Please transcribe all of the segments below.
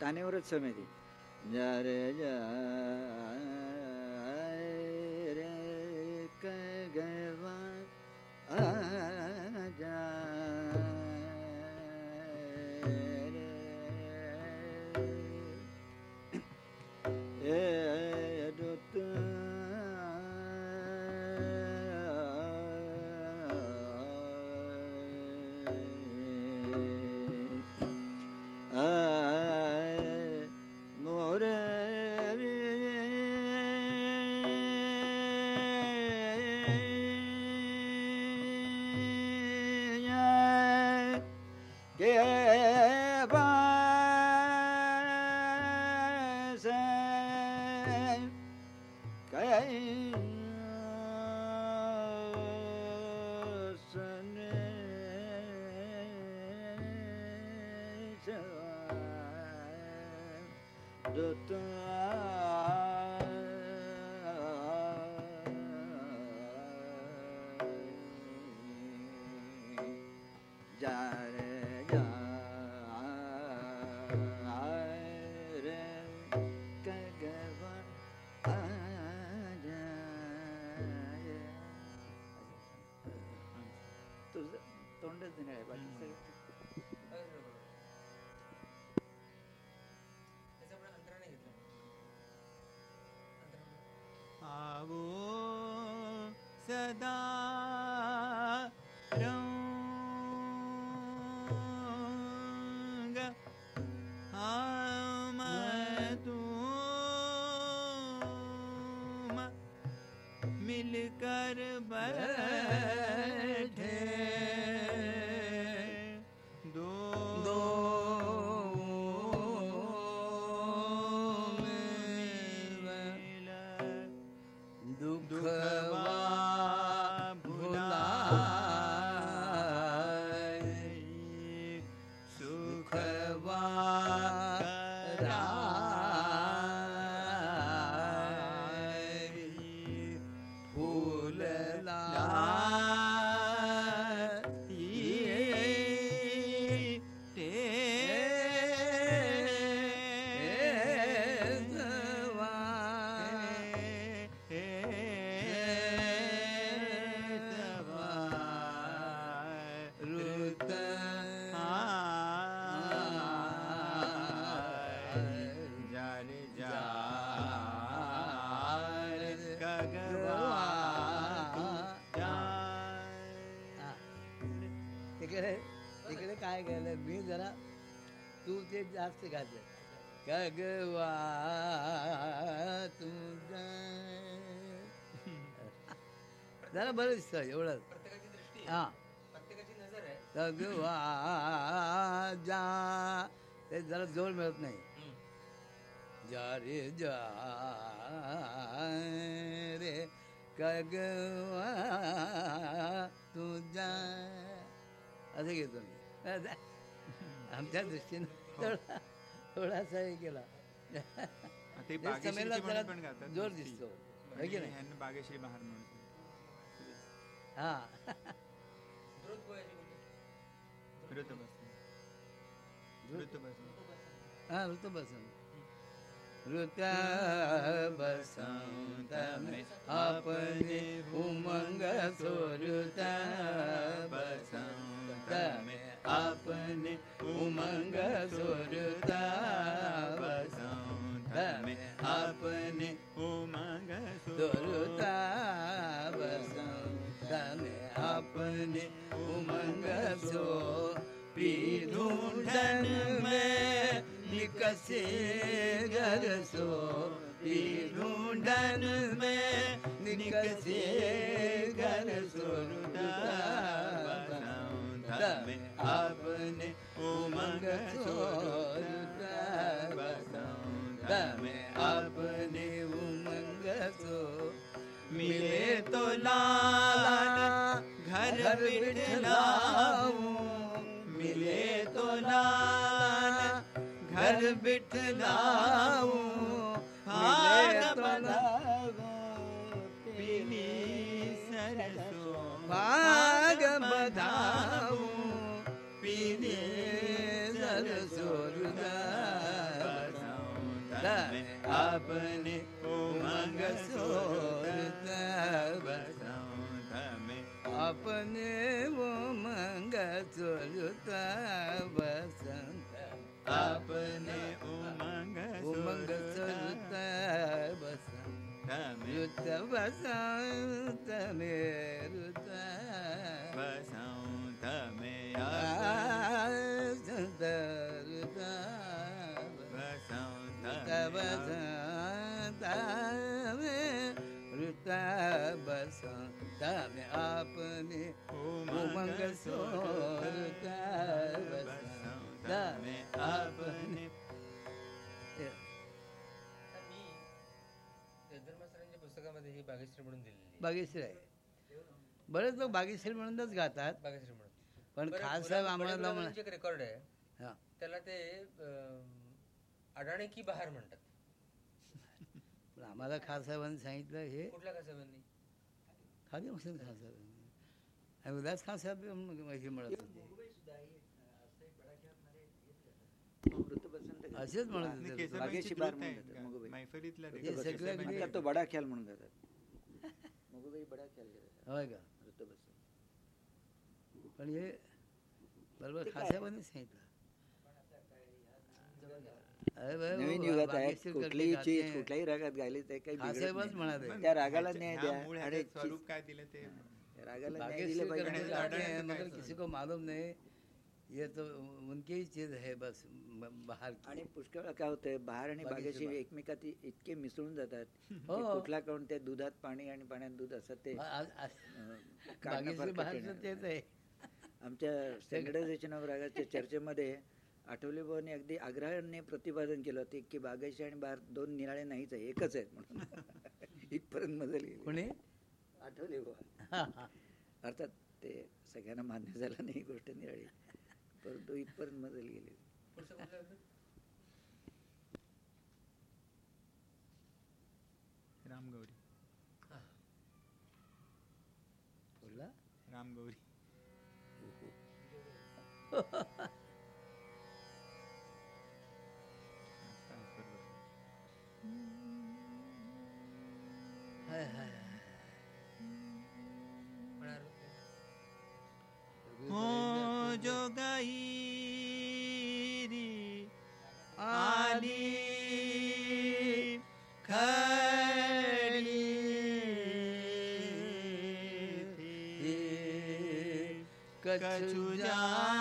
तानेवरच समिती जा रे जा सदा ते जास्त घातलं गगवा तुझा जरा बरं दिसतं एवढं. हा. गगवा जा. ते जरा जोर मिळत नाही. जा रे जा रे. गगवा तुझा असं घेतो मी. आमच्या दृष्टीनं थोडा थोडासा हे केला समेलला जरा. दिसतो है आणि की नाही ह्यांना बागेश्री म्हणून हा. ऋतुबसंत. हा ऋतू बसंत ऋत बसंत अपने उमंग सोरुत बसंत में. अपने उमंग सोरुत बसंत आपने अपने उमंग सोरुत बसंत में. अपने उमंग सो पी ढूंढन में निकसे तो लाल घर बिठलाऊं मिले तो लाल घर बिठलाऊं ही बागेश्री म्हणून दिलेली आहे. बागेश्री आहे. बरेच लोक बागेश्री म्हणूनच गातात. बागेश्री म्हणून. पण खास साहेब आम्हाला एक रेकॉर्ड आहे. त्याला ते अडाणी की बहार म्हणतात. पण आम्हाला खास साहेबांनी सांगितलं हे कुठल्या कासाबांनी खाली हुसेन खान साहेब आणि उदास खान साहेब हे म्हणत होते वृत्तपसंत असेच म्हणत आणि होते केसरबाईंची बागेशी बार द्रुत म्हणून आहेत जातात, का? मगुबाई. मैफलीतला हे सगळं केसरबाईंची म्हणजे- म्हणतात तो बडा ख्याल म्हणून जातात मगुबाई बडा ख्याल होय का? पण हे बरोबर सांगितलं नवीन हो, युगात आहेत. बागेश्वर कुठलीही करते, चीज गाते. कुठल्याही रागात गायली ते काही पण त्या रागाला न्याय द्या. आणि स्वरूप काय दिलं ते? रागाला न्याय दिले पाहिजे. हैं? किसी को मालूम नहीं. ये तो उनकी ही चीज है बस म- बाहर की आणि पुष्कळ काय होतंय बहार आणि बागेशी बागेशी बाग. एकमेकात इतके मिसळून जातात हो. कुठला काऊन ते दुधात पाणी आणि पाण्यात दूध असं ते बाहेरचं आहे. तेच आहे आमच्या स्टँडर्डायझेशन ऑफ रागाच्या चर्चेमध्ये आठवले भाऊने अगदी आग्रहाने प्रतिपादन केलं होते की बागायशी आणि बाहेर दोन निराळे नाहीच आहे एकच आहेत म्हणून इथपर्यंत मजल कोणी आठवले भाऊ हा, हा. अर्थात ते सगळ्यांना मान्य झालं नाही ही गोष्ट निराळी परंतु इथपर्यंत मजल गेली? रामगौरी बोलला रामगौरी थी कछु जा नतना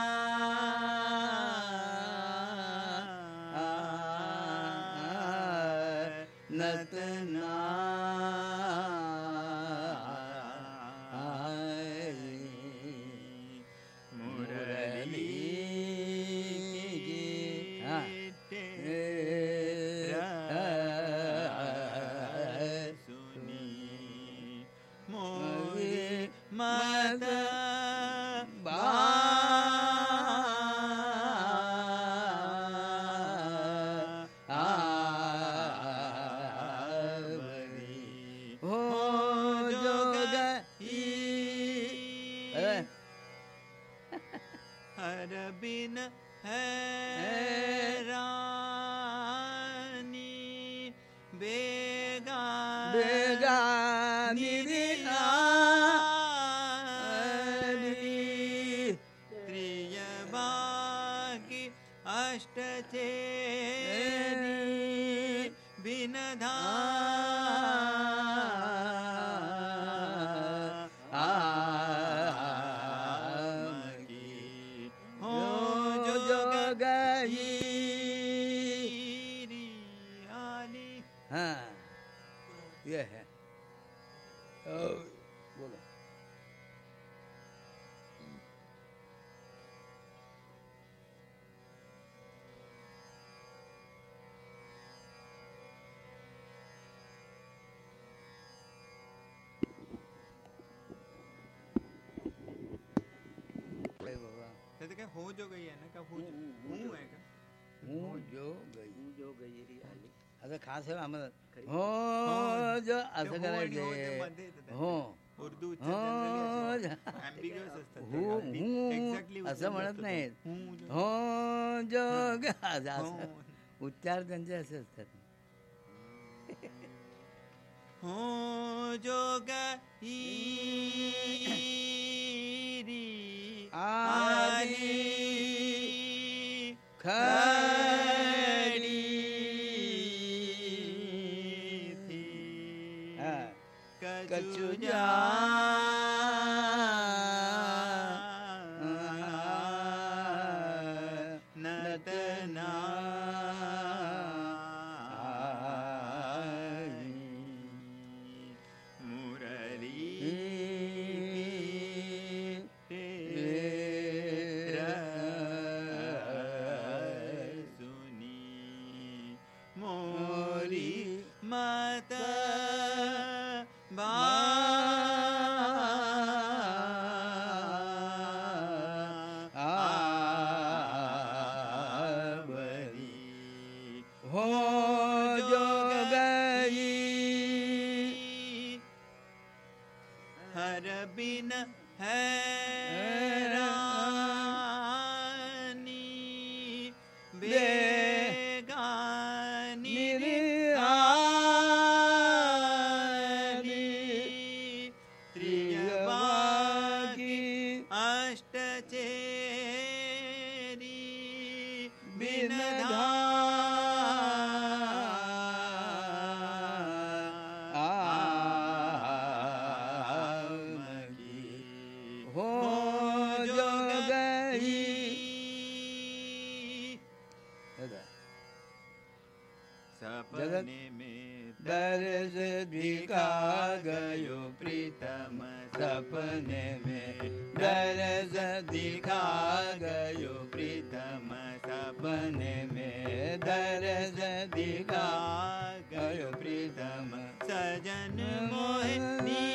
गई त्याचं काय हो जो गई आहे ना का हो हूं, हूं, हूं हूं जो. आहे का हूँ जो गई तू जो गैरी आली आता खास आहे आम्हाला. हो जो असं हो हो करायचे मध्ये येतं त्याच्या. हो उर्दू हो हू हू असं म्हणत नाहीत हूं जो- हो जोग असं- हो. असं. उच्चार त्यांचे असे असतात हो जोग ईरी बिन में दर्श दिखा गयो प्रीतम सपने में दर्श दिखा गयो प्रीतम सपने में दर्श दिखा गयो प्रीतम सजन मोहिनी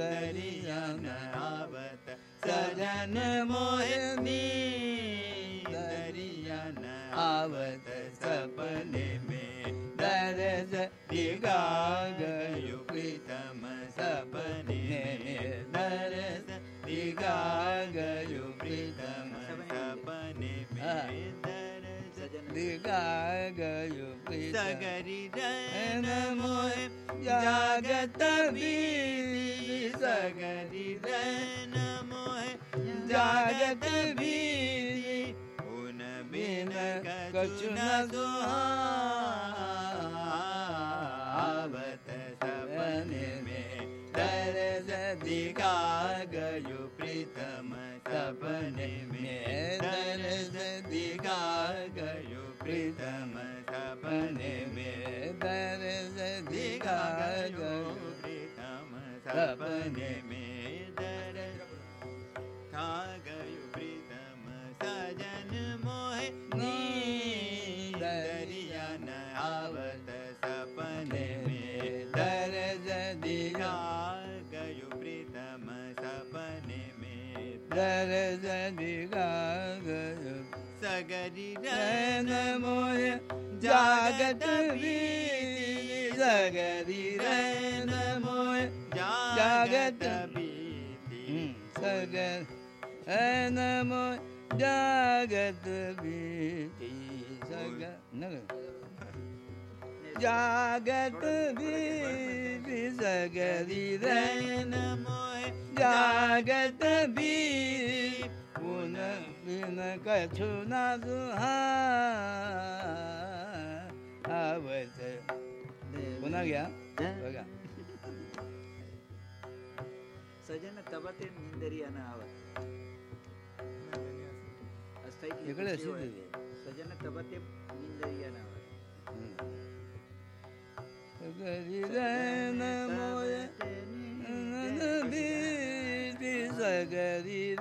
दरियन आवत सजन मोहिनी दिका प्रीतम सपने दरस दिगा गयु प्रीतमपन भा दरस दिगा गयु सगरी जैनमोय जागि सगरी धैनमोय जागत विन मिन गोहा में दर्श खा गयो प्रीतम सजन मोहे। दरिया न आवत सपने दिखा गयो प्रीतम सपने में दर्श दिखा गयो सगरी रैन मोह जागत बीती सगरी रैन बीती सगर रैन मोह जागत बीती सगर नगर जागत बीती सगरी रैन रैन मोहे जागत भी पुन बिन कछु न आवत पुन्हा घ्या बघा अस्थायी इकडे अशीच शिव आहे. आहे. सजन तबते निंदरियाना आवत सगरी रैन मोय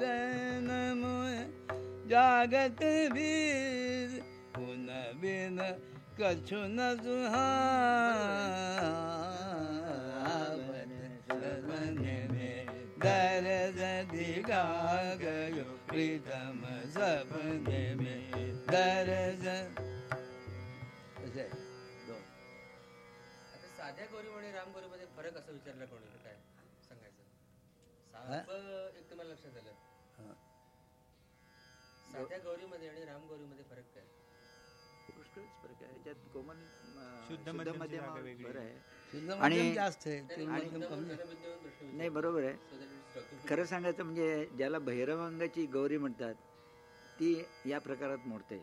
रैन मोय जागत भी पुन बिन कछु न सुहावत दर्द दिखा गयो प्रीतम सपने में आता साध्या गौरी आणि राम गौरीमध्ये फरक असं विचारलं कोणी काय सांगायचं? एक तुम्हाला लक्षात आलं. हा. साध्या गौरीमध्ये आणि राम रामगौरीमध्ये फरक काय? पुष्कळच फरक आहे. याच्यात अं, शुद्ध वेगळी. बरं आहे. आणि- जास्त. नाही बरोबर आहे खरं सांगायचं म्हणजे ज्याला भैरवांगाची गौरी म्हणतात ती या प्रकारात मोडते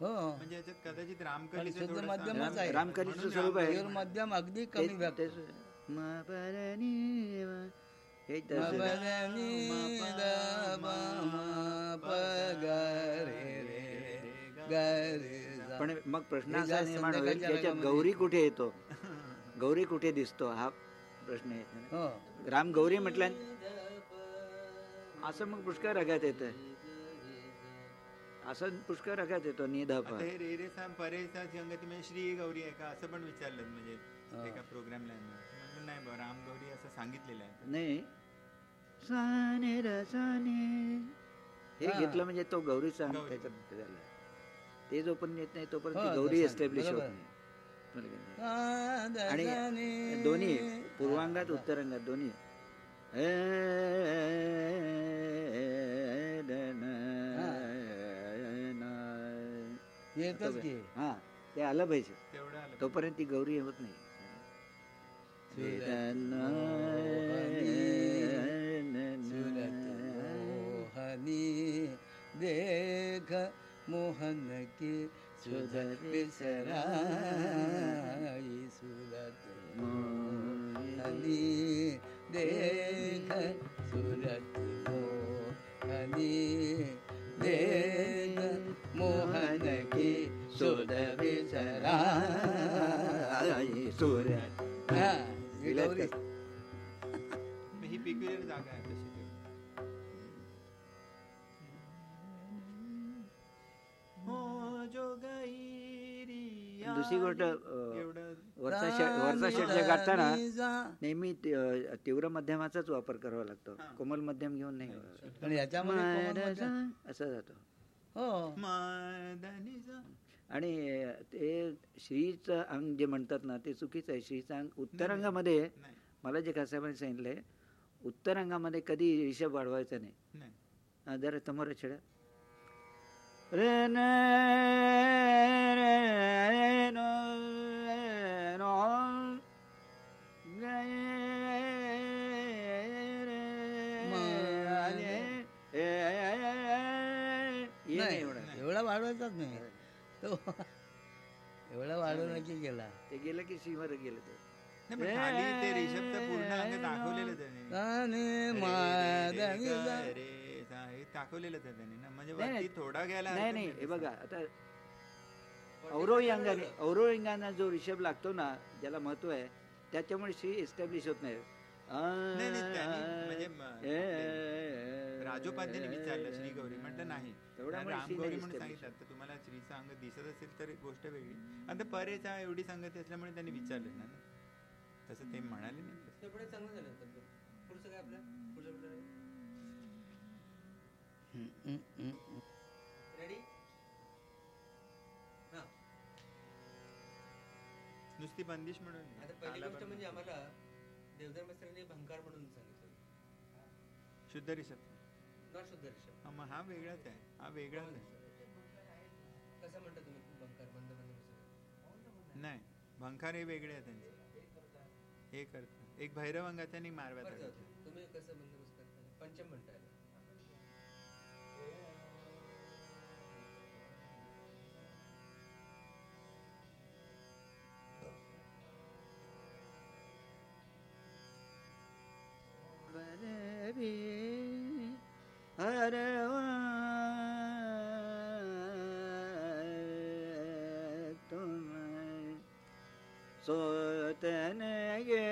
हो म्हणजे कदाचित आणि रामकलीचं स्वरूप आहे. रामकली- मध्यम अगदी कमी. हे. पण मग प्रश्न असा निर्माण होईल त्याच्यात गौरी कुठे येतो गौरी कुठे दिसतो हा प्रश्न येतो. हो राम गौरी म्हटल्या असं मग पुष्कळ रागात येतं असं पुष्कळ रागात येतो निधा आता हे रे रे सा परे सा संगती म्हणजे श्री गौरी आहे का असं पण विचारलं म्हणजे. एका प्रोग्रामला नाही बा राम गौरी असं सांगितलेलं आहे नाही साने र साने हे. घेतलं म्हणजे तो गौरी सांग गौरी. त्याच्यात झाला ते जोपर्यंत येत नाही तोपर्यंत हो, गौरी. एस्टॅब्लिश होत. नाही आणि. दोन्ही पूर्वांगात उत्तरांगात दोन्ही. हा. ते आलं पाहिजे. तोपर्यंत ती गौरी होत नाही. देख मोहन की सुधर बिसराई सुरत मोहनी. देख सुरत मोहनी. देख मोहन की सुध बिसराई सूर्य गौरी मग ही पिक्युलर जागा आहे. दुसरी गोष्ट वरचा षट वरचा षट जे गाताना नेहमी तीव्र मध्यमाचाच वापर करावा लागतो. कोमल मध्यम घेऊन नाही. गावावा. पण याच्यामध्ये कोमल महाराजा मध्यम- असा जातो. हो. आणि ते श्रीचं अंग जे म्हणतात ना ते चुकीचं आहे. श्रीचं अंग उत्तरांगामध्ये मला जे खासाबाने सांगितलंय उत्तरांगामध्ये कधी ऋषभ वाढवायचा नाही. नाही. जरा समोर छेडा एवढा वाढवायचाच नाही तो एवढा वाढवण्याची गेला ते गेलं की सीवर गेलं ते नाही, पण खाली ते रिषभचं पूर्ण अंग दाखवलेलं त्याने. हे ना. म्हणजे नाही, थोडा हे बघा आता अंगाने जो ऋषभ लागतो ना ज्याला महत्त्व आहे त्याच्यामुळे श्री एस्टॅब्लिश होत नाही. नाही, नाही, त्यांनी म्हणजे म- राजोपाध्याने विचारलं श्री गौरी म्हटलं नाही तेवढ्यामुळे राम श्री नाही म्हणून established सांगितलं तर तुम्हाला श्रीचा अंग दिसत असेल तर गोष्ट वेगळी आता परेचा एवढी संगती असल्यामुळे त्यांनी विचारलं ना तसं ते म्हणाले नाही तसं. ते पुढे चांगलं झालं होतं. पुढचं काय आपलं पुढचं हम्म. रेडी हा नुसती बंदिश म्हणून आता पहिली गोष्ट म्हणजे आम्हाला देवधर मिस्त्रांनी भंकार म्हणून सांगितलं. शुद्ध रिषभ नॉट शुद्ध ऋषभ हा, मग हा वेगळाच आहे. हा वेगळाच आहे. कसं म्हणता तुम्ही भंकार बंद बंद नाही. भंखार हे वेगळे आहे त्यांचे. हे करतात. एक भैरव अंगाचा आणि मारव्याचा बरं जाऊ करतात. दे. तुम्ही कसं बंदोबस्त करता? पंचम म्हणताय. सोतन गे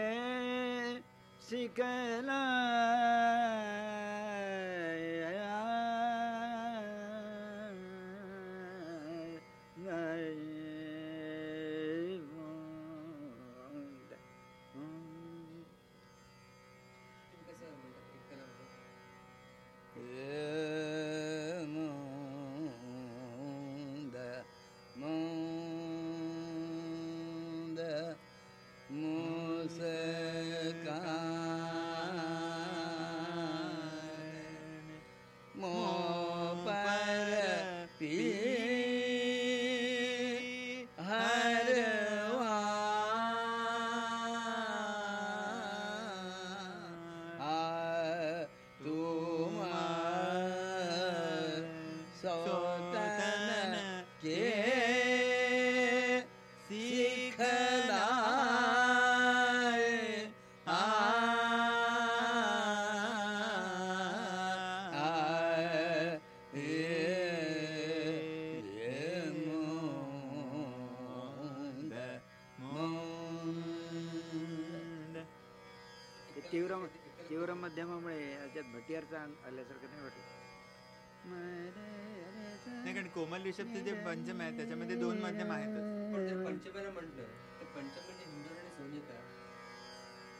अंग आल्यासारखं नाही वाटत. नाही कारण कोमल रिषभचे जे पंचम आहे त्याच्यामध्ये दोन मध्यम आहेतच पण जर पंचमाला म्हटलं तर पंचम म्हणजे आणि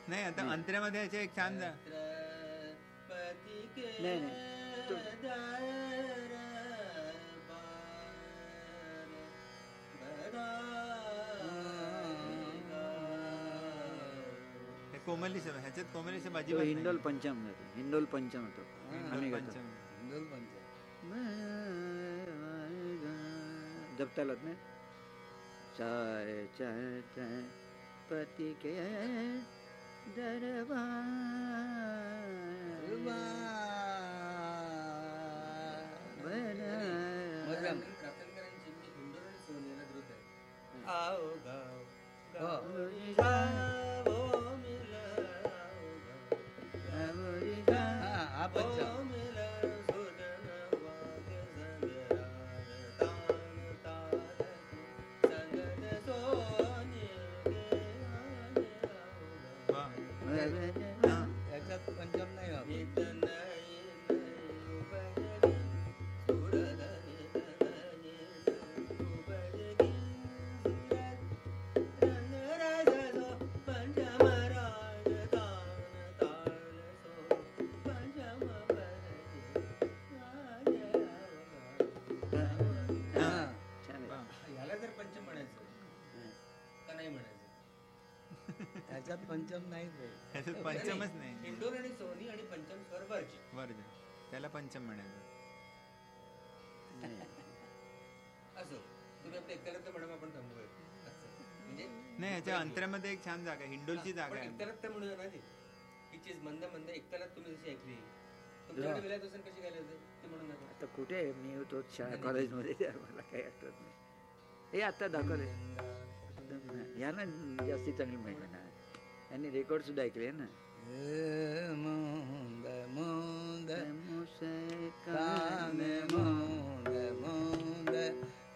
नाही आता अंतऱ्यामध्ये याचे एक छान रिषभ तो हिंडोल. पंचम जातो. हिंडोल पंचम होतो. हिंडोल आम्ही गातो. पंचम. जपतालात ना? चाय चाय चाय पति के दरबार. मध्यम. प्रार्थनकरांची म्हणजे त्याच्यात पंचम म्हणायचं त्याच्यात पंचम नाहीच आहे ह्याच्यात पंचमच नाही. इंडोर आणि सोनी आणि पंचम स्वर वरचे. वर्ज त्याला पंचम म्हणायचं. असो. तुम्ही आपल्या तर मॅडम आपण थांबूया. म्हणजे नाही ह्याच्या अंतऱ्यामध्ये एक छान जागा आहे. हिंडोलची जागा आहे. एकट्याला तर म्हणूया ना ते. ही चीज मंद मंद. एकट्याला तुम्ही जशी ऐकली. म्हणून आता कुठे आहे? मी होतो शाळा कॉलेजमध्ये मला काही आठवत नाही. हे आता दाखवले यांना जास्ती चांगली माहिती ना यांनी रेकॉर्ड सुद्धा ऐकले ना ए मोंद मोंद कान कान मोंद मोंद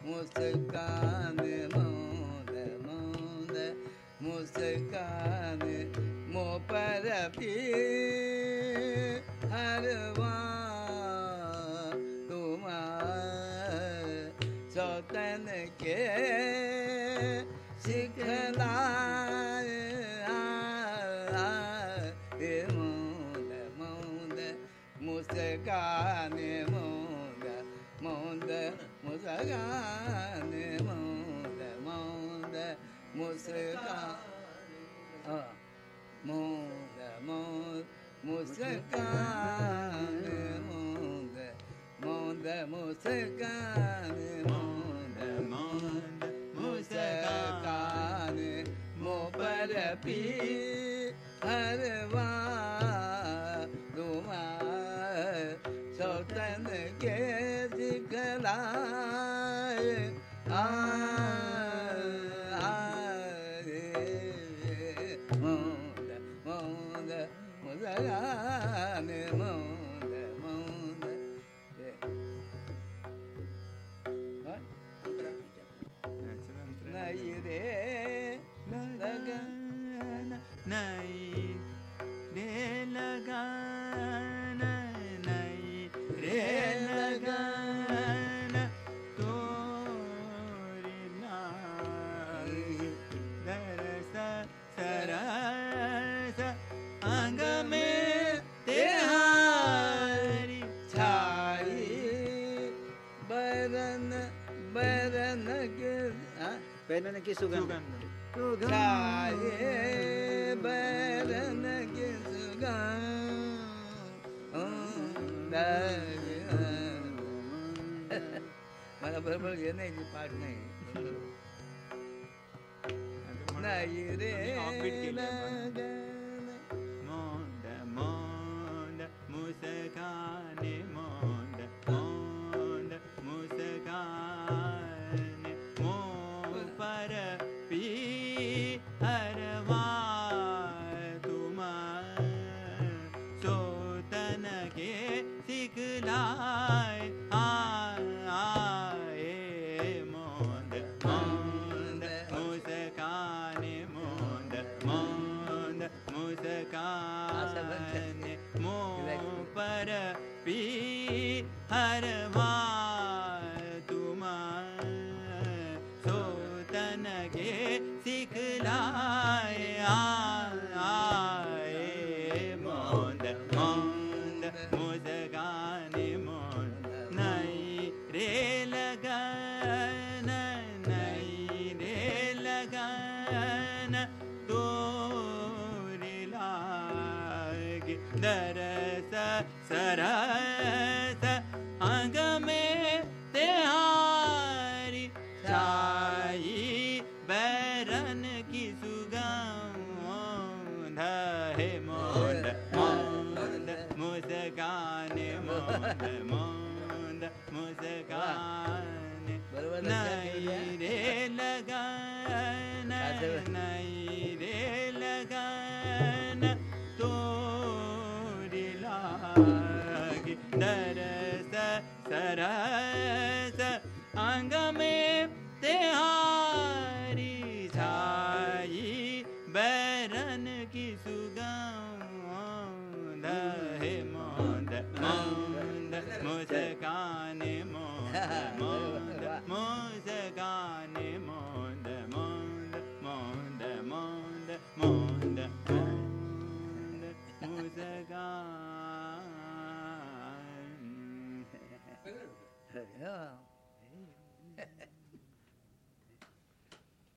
मुस्कान मोंद मोंद मुस्कान मो पर पी मोंद मोंद मुस्कान मोंद मोंद मुस्कान मोंद मोंद मुस्कान मो पर पी बरन बरन के? पेन की सुगंध सुगंध बरन के सुगंध मला बरोबर हे नाही ती पाठ नाही नाही रे मोंड मोंड मुस्काने Mom.